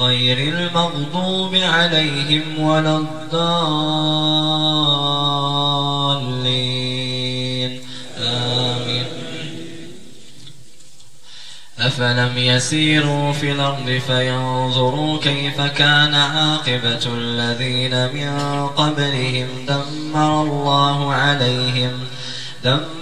غير المغضوب عليهم ولا الضالين. آمين. أفلم يسيروا في الأرض فينظروا كيف كان عاقبة الذين من قبلهم دمر الله عليهم. دمر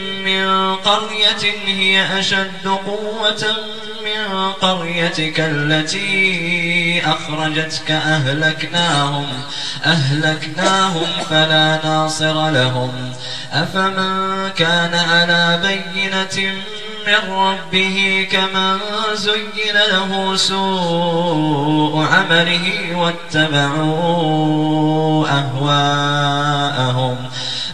قرية هي أشد قوة من قريتك التي أخرجتك أهلكناهم أهلكناهم فلا ناصر لهم. أفمن كان على بينة من ربه كمن زين له سوء عمله واتبعوا أهواءهم.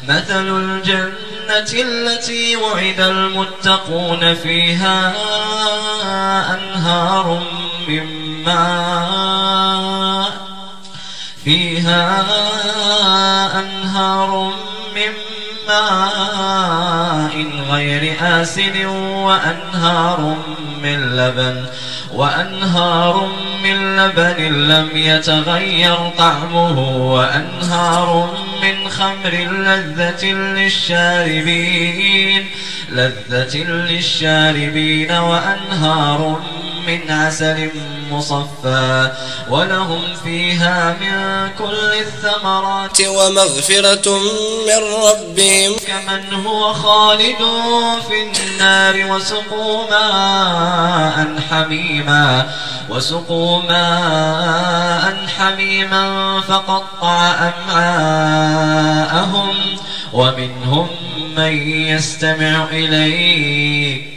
مثل الجنة التي وعد المتقون فيها أنهار من ماء فيها أنهار من ماء غير آسن وأنهار من لبن وأنهار من لبن لم يتغير طعمه وأنهار من خمر لذة للشاربين لذة للشاربين وأنهار من عسل مصفى ولهم فيها من كل الثمرات ومغفرة من ربهم. كمن هو خالد في النار وسقوا ماء حميما وسقوا ماء حميما فقطع أمعاءهم ومنهم من يستمع إليك.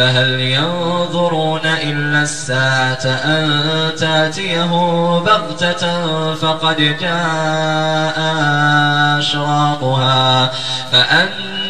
فهل ينظرون إلا الساعة أن تأتيه بغتة فقد جاء أشراطها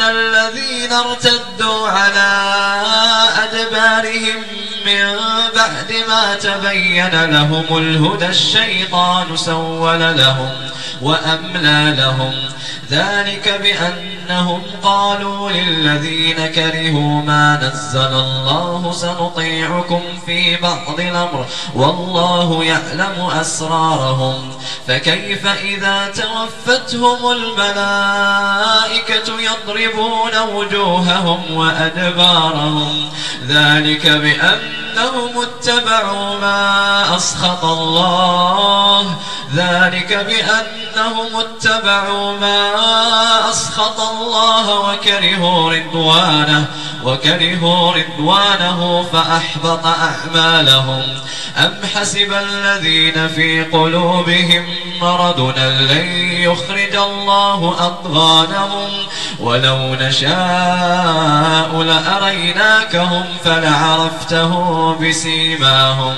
الذين ارتدوا على أدبارهم من بعد ما تبين لهم الهدى الشيطان سول لهم وأملى لهم ذلك بأنهم قالوا للذين كرهوا ما نزل الله سنطيعكم في بعض الأمر والله يعلم أسرارهم فكيف إذا توفتهم الملائكة يضربون وجوههم وأدبارهم. ذلك بأنهم اتبعوا ما أسخط الله. ذلك بأنهم اتبعوا ما أسخط الله وكرهوا رضوانه. وكرهوا رضوانه فأحبط أعمالهم. أم حسب الذين في قلوبهم مرضنا لن يخرج الله أضغانهم؟ ولو نشاء لأريناكهم فلعرفته بسيماهم.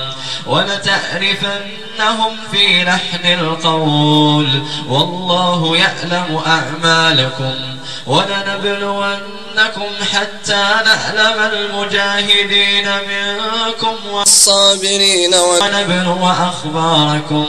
ولتعرفنهم في لحن القول. والله يعلم أعمالكم. ولنبلونكم حتى نعلم المجاهدين منكم والصابرين ونبلو أخباركم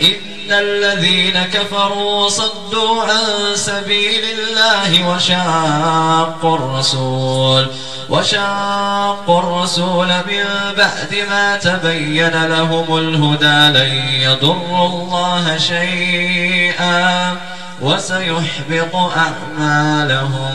إن الذين كفروا وصدوا عن سبيل الله وشاقوا الرسول وشاقوا الرسول من بعد ما تبين لهم الهدى لن يضروا الله شيئا وسيحبط أعمالهم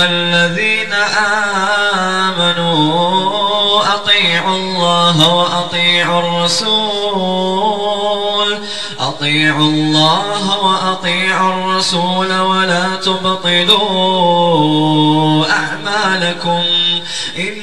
أيها الذين آمنوا أطيعوا الله وأطيعوا الرسول. أطيعوا الله وأطيعوا الرسول ولا تبطلوا أعمالكم. إن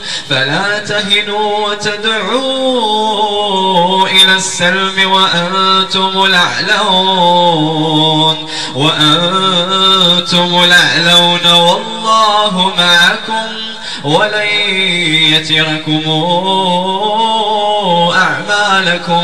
فلا تهنوا وتدعوا إلى السلم وأنتم الأعلون وأنتم الأعلون والله معكم ولن يتركم أعمالكم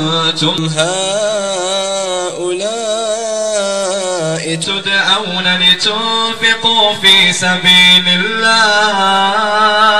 أنتم هؤلاء تدعون لتنفقوا في سبيل الله.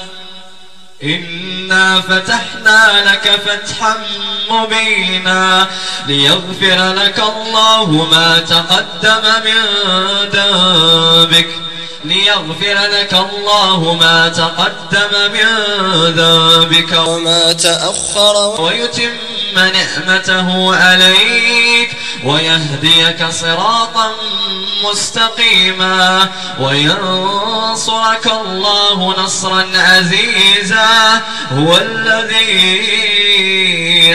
فتحنا لك فتحا مبينا ليغفر لك الله ما تقدم من ذنبك. ليغفر لك الله ما تقدم من ذنبك وما تأخر. ويتم نعمته عليك ويهديك صراطا مستقيما وينصرك الله نصرا عزيزا. هو الذي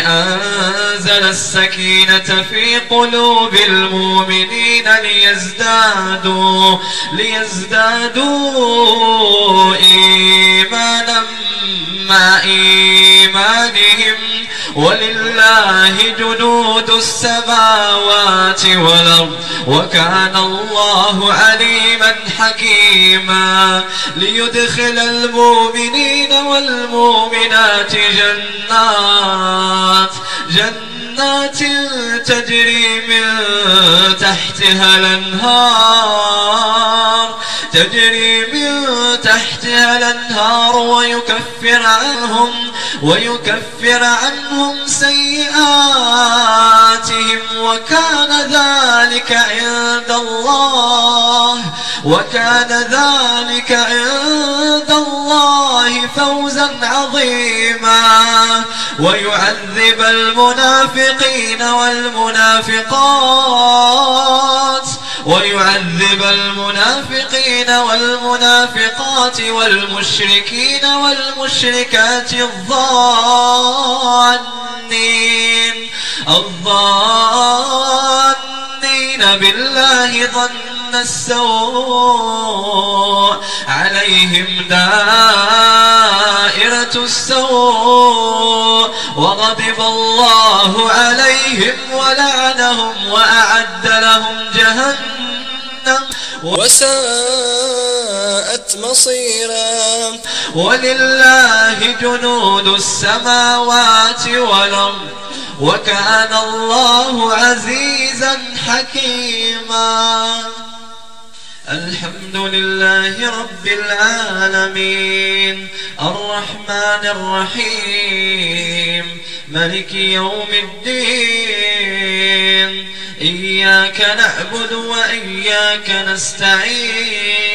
أنزل السكينة في قلوب المؤمنين ليزدادوا ليزدادوا إيمانا مع إيمانهم ولله جنود السماوات والأرض وكان الله عليما حكيما ليدخل المؤمنين والمؤمنات جنات جنات تجري من تحتها الأنهار تجري من تحتها الأنهار ويكفر عنهم ويكفر عنهم سيئاتهم. وكان ذلك عند الله وكان ذلك عند الله فوزا عظيما. ويعذب المنافقين والمنافقات. ويعذب المنافقين والمنافقات والمشركين والمشركات الظانين الظانين بالله ظن السوء عليهم دائرة السوء وغضب الله عليهم ولعنهم وأعد لهم جهنم وساءت مصيرا. ولله جنود السماوات والأرض وكان الله عزيزا حكيما. الحمد لله رب العالمين الرحمن الرحيم ملك يوم الدين إياك نعبد وإياك نستعين.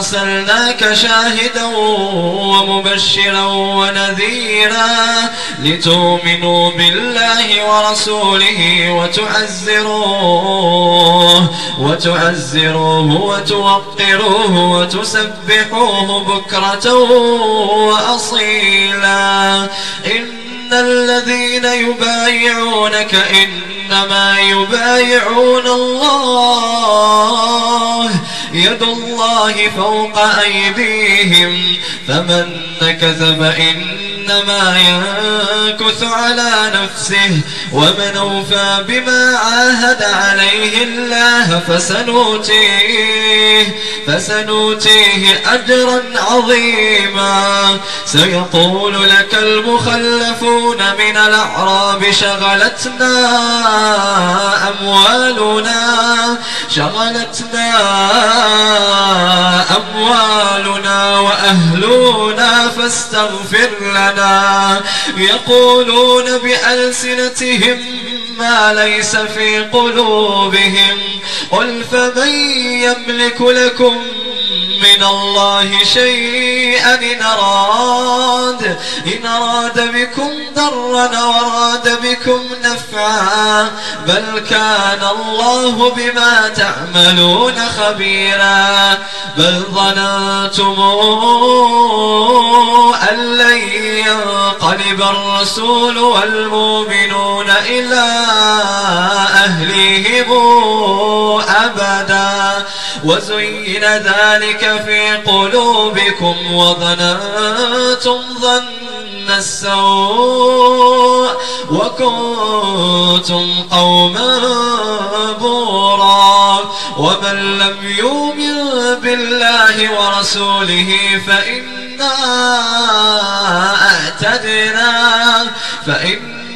أرسلناك شاهدا ومبشرا ونذيرا لتؤمنوا بالله ورسوله وتعزروه وتعزروه وتوقروه وتسبحوه بكرة وأصيلا. إن الذين يبايعونك إنما يبايعون الله يد الله فوق أيديهم فمن نكث فإن فإنما ينكث على نفسه ومن أوفى بما عاهد عليه الله فسنوتيه فسنوتيه أجرا عظيما. سيقول لك المخلفون من الأعراب شغلتنا أموالنا شغلتنا أموالنا وأهلنا فاستغفر لنا. يقولون بألسنتهم ما ليس في قلوبهم. قل فمن يملك لكم من الله شيئا إن أراد إن أراد بكم ضرا وأراد بكم نفعا بل كان الله بما تعملون خبيرا. بل ظننتم أن لن ينقلب الرسول والمؤمنون إلى أهلهم أبدا. وزين ذلك في قلوبكم وظننتم ظن السوء وكنتم قوما بورا ومن لم يؤمن بالله ورسوله فإنا أعتدنا فإنا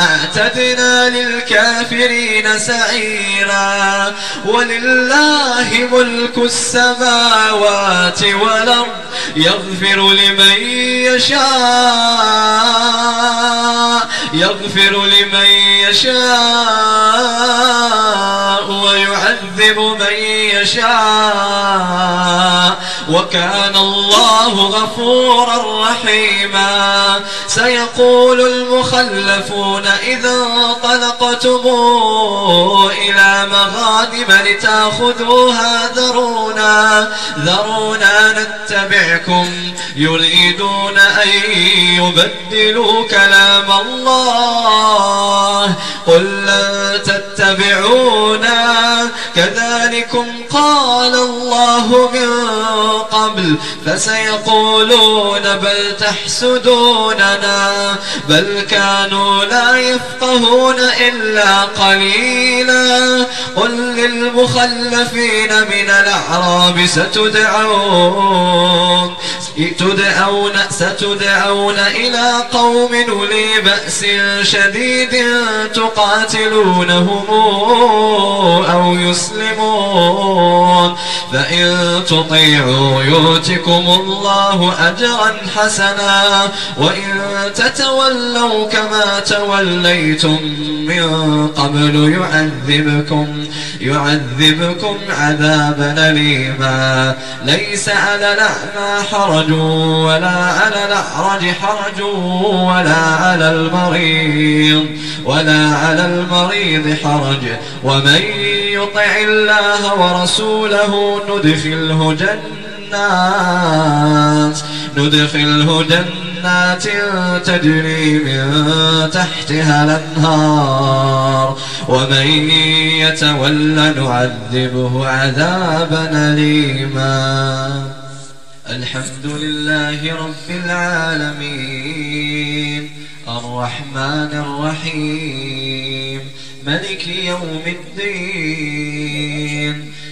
أعتدنا للكافرين سعيرا ولله ملك السماوات والأرض يغفر لمن يشاء يغفر لمن يشاء ويعذب من يشاء. وكان الله غفورا رحيما. سيقول المخلفون إذا انطلقتم إلى مغانم لتأخذوها ذرونا. ذرونا نتبعكم. يريدون أن يبدلوا كلام الله. قل لن تتبعونا. كذلكم قال الله من قبل فسيقولون بل تحسدوننا بل كانوا لا يفقهون إلا قليلا قل للمخلفين من الأعراب ستدعون تدعون ستدعون إلى قوم أولي بأس شديد تقاتلونهم أو يسلمون فإن يؤتكم الله أجرا حسنا وإن تتولوا كما توليتم من قبل يعذبكم يعذبكم عذابا أليما. ليس على الأعمى حرج ولا على الأعرج حرج ولا على المريض ولا على المريض حرج. ومن يطع الله ورسوله ندخله جنات ندخله جنات تجري من تحتها الأنهار. ومن يتول نعذبه عذابا أليما. الحمد لله رب العالمين. الرحمن الرحيم. ملك يوم الدين.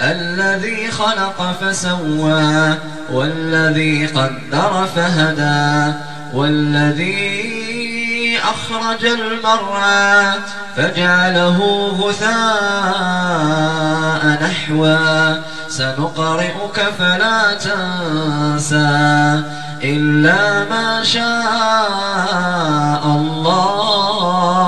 الذي خلق فسوى والذي قدر فهدى والذي أخرج المرعى فجعله غثاء نحوا سنقرئك فلا تنسى إلا ما شاء الله.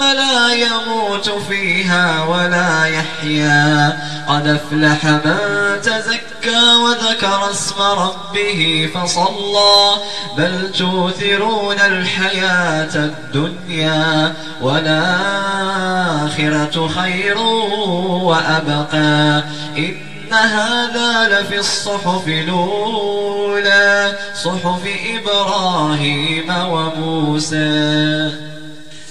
لا يموت فيها ولا يحيا. قد أفلح من تزكى وذكر اسم ربه فصلى. بل توثرون الحياة الدنيا والآخرة خير وأبقى. إن هذا لفي الصحف الأولى صحف إبراهيم وموسى.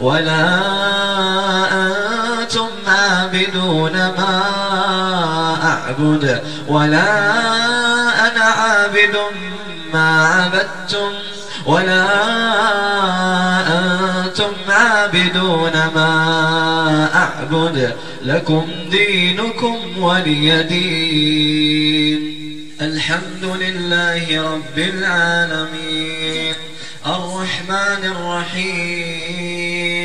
ولا أنتم عابدون ما أعبد ولا عابد ما عبدتم ولا أنتم عابدون ما أعبد لكم دينكم ولي دين. الحمد لله رب العالمين. الرحمن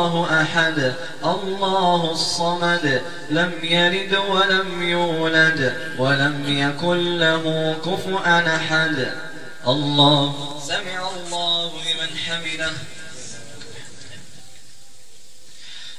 الله أحد الله الصمد. لم يلد ولم يولد ولم يكن له كفؤا أحد. الله سمع الله لمن حمده.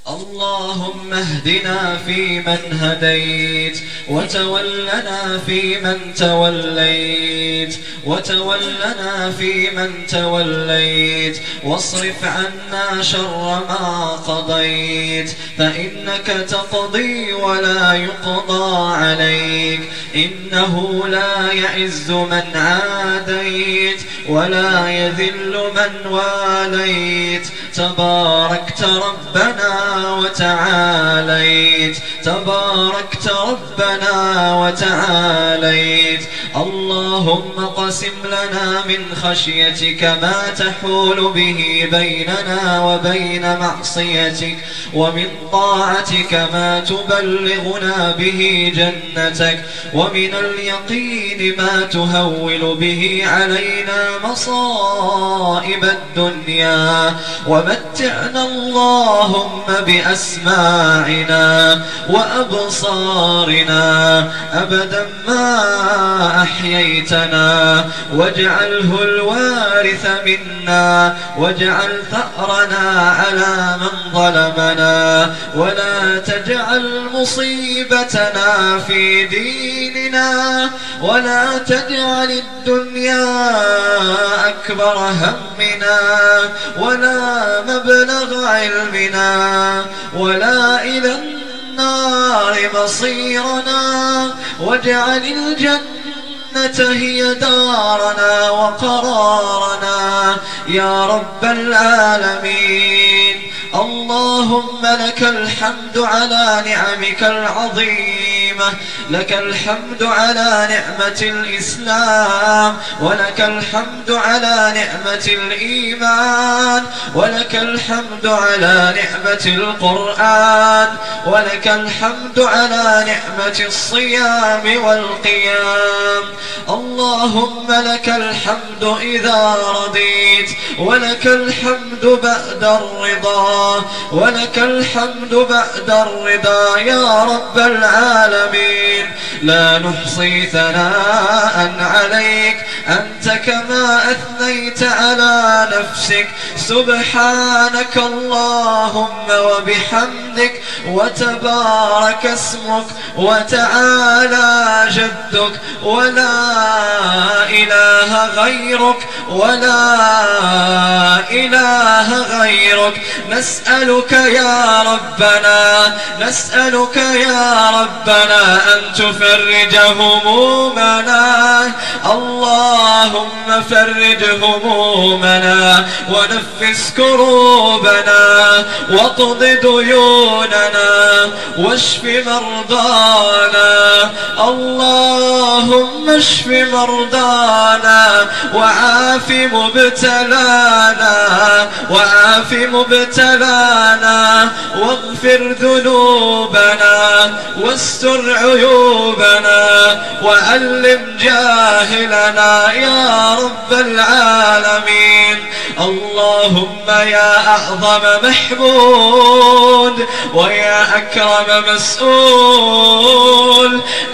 اللهم اهدنا فيمن هديت وتولنا فيمن توليت وتولنا فيمن توليت واصرف عنا شر ما قضيت فإنك تقضي ولا يقضى عليك إنه لا يعز من عاديت ولا يذل من واليت تباركت ربنا وتعاليت. تباركت ربنا وتعاليت. اللهم قسم لنا من خشيتك ما تحول به بيننا وبين معصيتك ومن طاعتك ما تبلغنا به جنتك ومن اليقين ما تهول به علينا مصائب الدنيا. ومتعنا اللهم بأسماعنا وأبصارنا. أبدا ما أحييتنا. واجعله الوارث منا. واجعل ثأرنا على من ظلمنا. ولا تجعل مصيبتنا في ديننا. ولا تجعل الدنيا أكبر همنا. ولا مبلغ علمنا. ولا إلى النار مصيرنا واجعل الجنة هي دارنا وقرارنا يا رب العالمين اللهم لك الحمد على نعمك العظيم العظيمة لك الحمد على نعمة الإسلام ولك الحمد على نعمة الإيمان ولك الحمد على نعمة القرآن ولك الحمد على نعمة الصيام والقيام. اللهم لك الحمد إذا رضيت ولك الحمد بعد الرضا. ولك الحمد بعد الرضا يا رب العالمين. لا نحصي ثناء عليك أنت كما أثنيت على نفسك. سبحانك اللهم وبحمدك وتبارك اسمك وتعالى جدك ولا إله غيرك ولا إله غيرك. نسألك يا ربنا نسألك يا ربنا أن تفرج همومنا. اللهم فرج همومنا ونفس كروبنا واقض ديوننا واشف مرضانا. اللهم اشف مرضانا وعاف مبتلانا وعاف مبتلانا. واغفر ذنوبنا واستر عيوبنا وعلم جاهلنا يا رب العالمين. اللهم يا أعظم محمود ويا أكرم مسؤول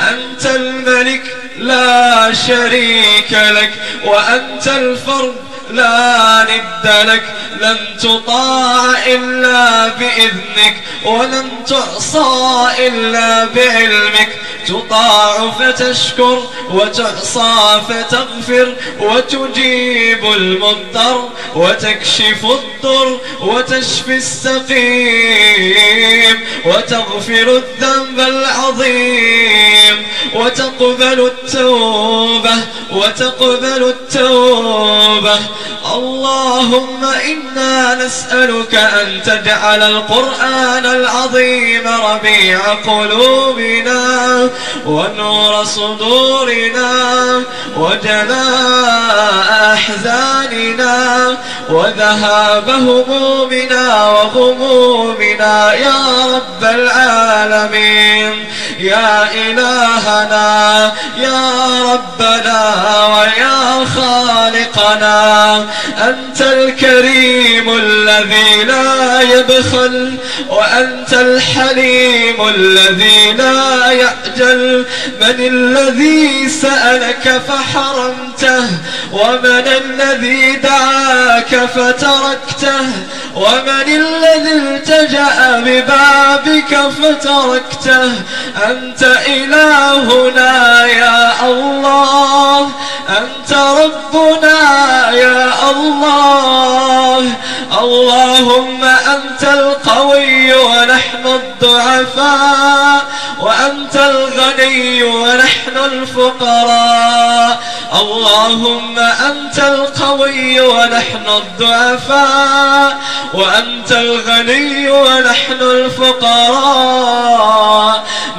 أنت الملك لا شريك لك وأنت الفرد لا ند لك. لن تطاع إلا بإذنك ولن تعصى إلا بعلمك. تطاع فتشكر وتعصى فتغفر وتجيب المضطر وتكشف الضر وتشفي السقيم وتغفر الذنب العظيم. وتقبل التوبة وتقبل التوبة. اللهم إنا نسألك أن تجعل القرآن العظيم ربيع قلوبنا ونور صدورنا وجلاء أحزاننا وذهاب همومنا وغمومنا يا رب العالمين. يا إلهنا يا ربنا ويا خالقنا. أنت الكريم الذي لا يبخل وأنت الحليم الذي لا يعجل من الذي سألك فحرمته ومن الذي دعاك فتركته ومن الذي التجأ ببابك فتركته. أنت إلهنا يا الضعفاء وأنت الغني ونحن الفقراء. اللهم أنت القوي ونحن الضعفاء وأنت الغني ونحن الفقراء.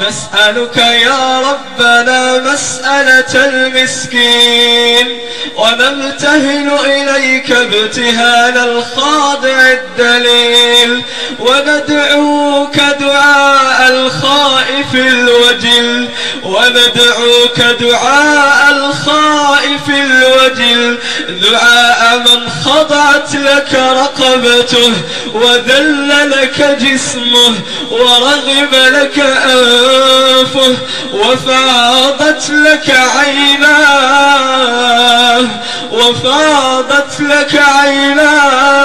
نسألك يا ربنا مسألة المسكين ونبتهل إليك ابتهال الخاضع الدليل وندعوك دعاء الخائف الوجل وندعوك دعاء الخائف الوجل. دعاء من خضعت لك رقبته وذل لك جسمه ورغب لك أنفه وفاضت لك عيناه وفاضت لك عيناه.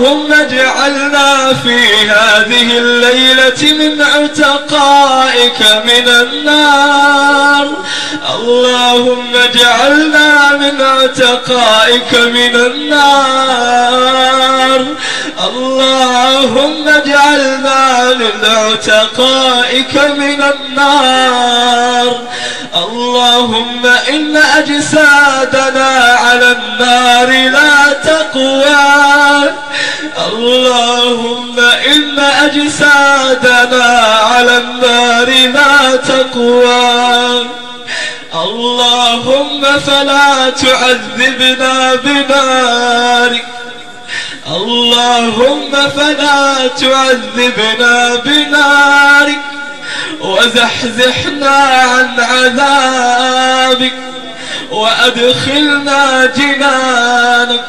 اللهم اجعلنا في هذه الليلة من عتقائك من النار. اللهم اجعلنا من عتقائك من النار. اللهم اجعلنا من عتقائك من النار. اللهم إن أجسادنا على النار لا تقوى. اللهم إن أجسادنا على النار لا تقوى. اللهم فلا تعذبنا بنارك اللهم فلا تعذبنا بنارك وزحزحنا عن عذابك. وأدخلنا جنانك.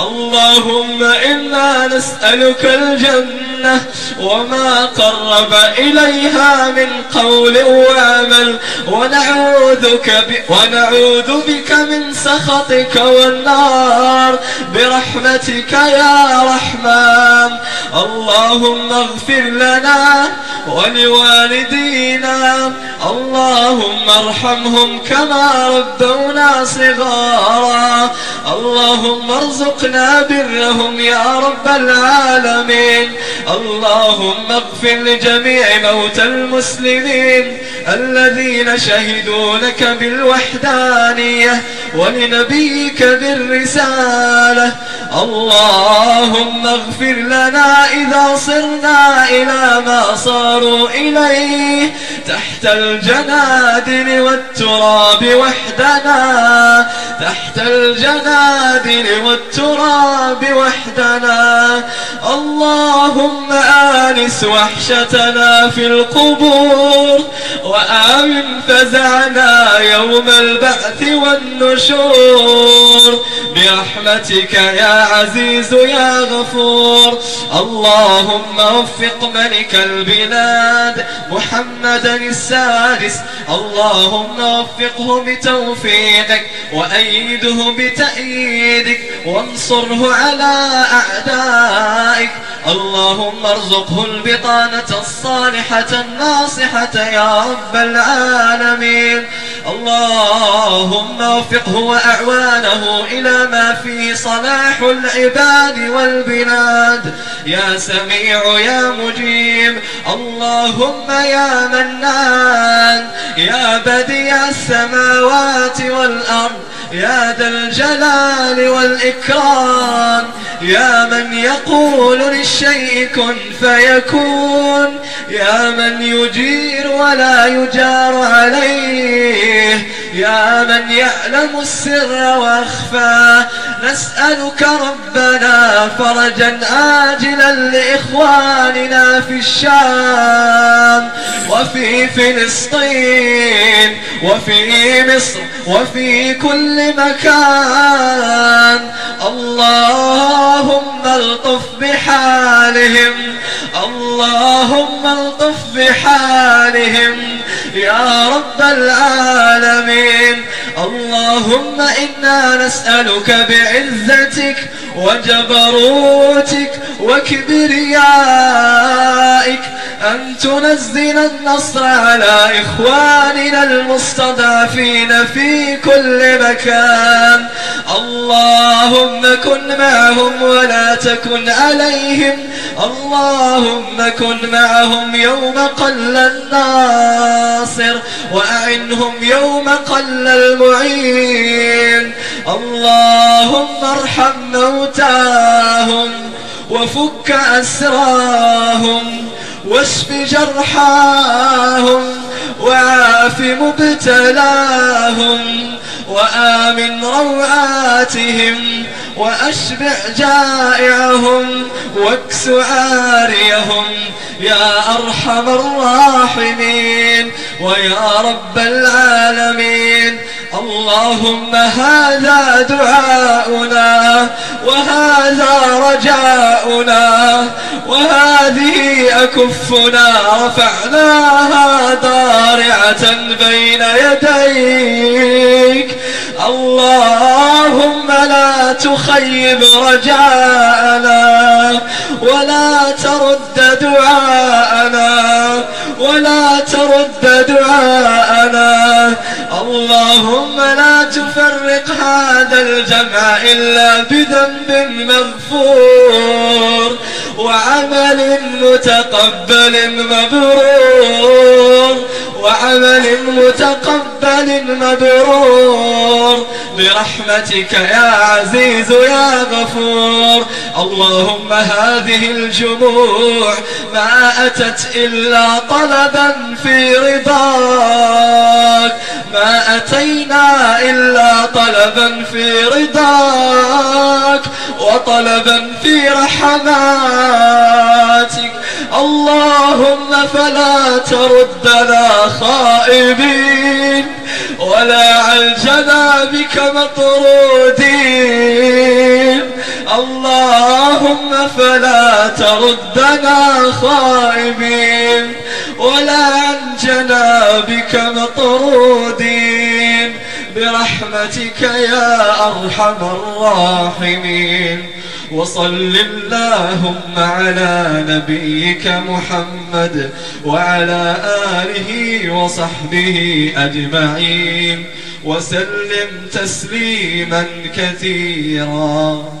اللهم إنا نسألك الجنة وما قرب إليها من قول وعمل ونعوذك. ونعوذ بك من سخطك والنار برحمتك يا رحمن اللهم اغفر لنا ولوالدينا اللهم ارحمهم كما ربونا صغارا اللهم ارزقنا برهم يا رب العالمين. اللهم اغفر لجميع موتى المسلمين الذين شهدوا لك بالوحدانية ولنبيك بالرسالة. اللهم اغفر لنا إذا صرنا إلى ما صاروا إليه تحت الجنادل والتراب وحدنا. تحت الجنادل والتراب وحدنا اللهم آنس وحشتنا في القبور وآمن فزعنا يوم البعث والنشور. برحمتك يا عزيز يا غفور. اللهم وفق ملك البلاد محمدا السادس. اللهم وفقه بتوفيقك وأيده بتأييدك وانصره على أعدائك. اللهم ارزقه البطانة الصالحة الناصحة يا رب العالمين. اللهم وفقه وأعوانه إلى ما فيه صلاح العباد والبلاد. يا سميع يا مجيب اللهم يا منان. يا بديع السماوات والأرض يا ذا الجلال والإكرام. يا من يقول للشيء كن فيكون. يا من يجير ولا يجار عليه. يا من يعلم السر نسألك ربنا فرجا آجلا لإخواننا في الشام وفي فلسطين وفي مصر وفي كل مكان. اللهم الطف بحالهم اللهم الطف بحالهم يا رب العالمين. اللهم إنا نسألك بعزتك وجبروتك وكبريائك أن تنزل النصر على إخواننا المستضعفين في كل مكان. اللهم كن معهم ولا تكن عليهم. اللهم كن معهم يوم قل الناصر وأعنهم يوم قل المعين. اللهم ارحم موتاهم وفك أسراهم واشف جرحاهم وعاف مبتلاهم وآمن روعاتهم وأشبع جائعهم واكس عاريهم يا أرحم الراحمين ويا رب العالمين اللهم هذا دعاؤنا وهذا رجاؤنا وهذه أكفنا رفعناها ضارعة بين يديك اللهم لا تخيب رجاءنا ولا ترد دعاءنا ولا ترد دعاءنا اللهم لا تفرق هذا الجمع إلا بذنب مغفور وعمل متقبل مبرور وعمل متقبل مبرور برحمتك يا عزيز يا غفور. اللهم هذه الجموع ما أتت إلا طلبا في رضاك. ما أتينا إلا طلبا في رضاك وطلبا في رحماتك. اللهم فلا تردنا خائبين ولا عن جنابك مطرودين. اللهم فلا تردنا خائبين ولا عن جنابك مطرودين برحمتك يا أرحم الراحمين. وصل اللهم على نبيك محمد وعلى آله وصحبه أجمعين. وسلم تسليما كثيرا.